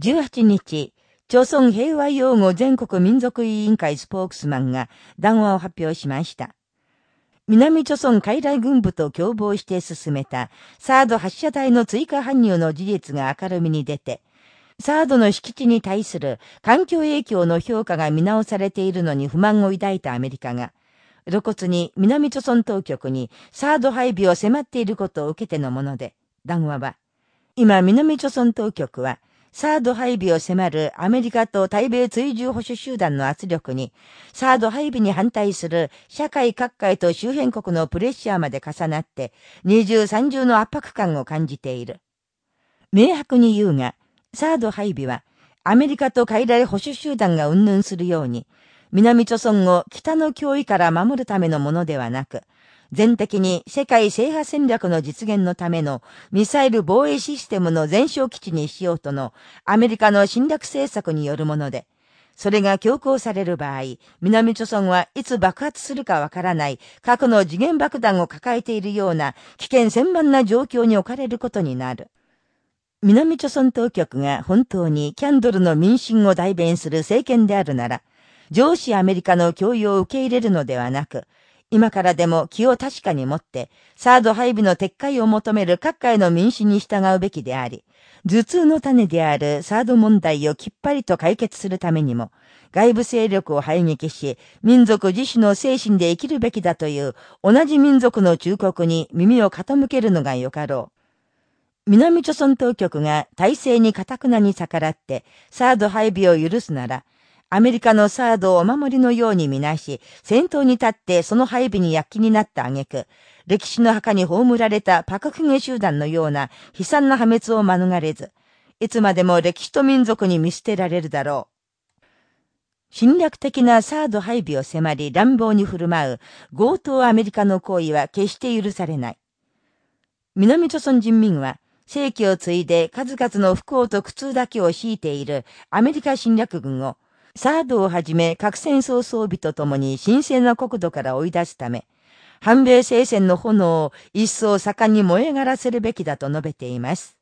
18日、朝鮮平和擁護全国民族委員会スポークスマンが談話を発表しました。南朝鮮海来軍部と共謀して進めたサード発射台の追加搬入の事実が明るみに出て、サードの敷地に対する環境影響の評価が見直されているのに不満を抱いたアメリカが、露骨に南朝鮮当局にサード配備を迫っていることを受けてのもので、談話は、今南朝鮮当局は、サード配備を迫るアメリカと対米追従保守集団の圧力に、サード配備に反対する社会各界と周辺国のプレッシャーまで重なって、二重三重の圧迫感を感じている。明白に言うが、サード配備は、アメリカと海外保守集団が云々するように、南朝鮮を北の脅威から守るためのものではなく、全的に世界制覇戦略の実現のためのミサイル防衛システムの全焼基地にしようとのアメリカの侵略政策によるもので、それが強行される場合、南朝鮮はいつ爆発するかわからない核の次元爆弾を抱えているような危険千万な状況に置かれることになる。南朝鮮当局が本当にキャンドルの民心を代弁する政権であるなら、上司アメリカの供与を受け入れるのではなく、今からでも気を確かに持って、サード配備の撤回を求める各界の民主に従うべきであり、頭痛の種であるサード問題をきっぱりと解決するためにも、外部勢力を排撃し、民族自主の精神で生きるべきだという同じ民族の忠告に耳を傾けるのがよかろう。南朝鮮当局が体制に堅くなに逆らって、サード配備を許すなら、アメリカのサードをお守りのようにみなし、先頭に立ってその配備に躍起になった挙句、歴史の墓に葬られたパククゲ集団のような悲惨な破滅を免れず、いつまでも歴史と民族に見捨てられるだろう。侵略的なサード配備を迫り乱暴に振る舞う強盗アメリカの行為は決して許されない。南朝鮮人民は、世紀を継いで数々の不幸と苦痛だけを強いているアメリカ侵略軍をサードをはじめ核戦争装備とともに神聖な国土から追い出すため、反米聖戦の炎を一層盛んに燃え上がらせるべきだと述べています。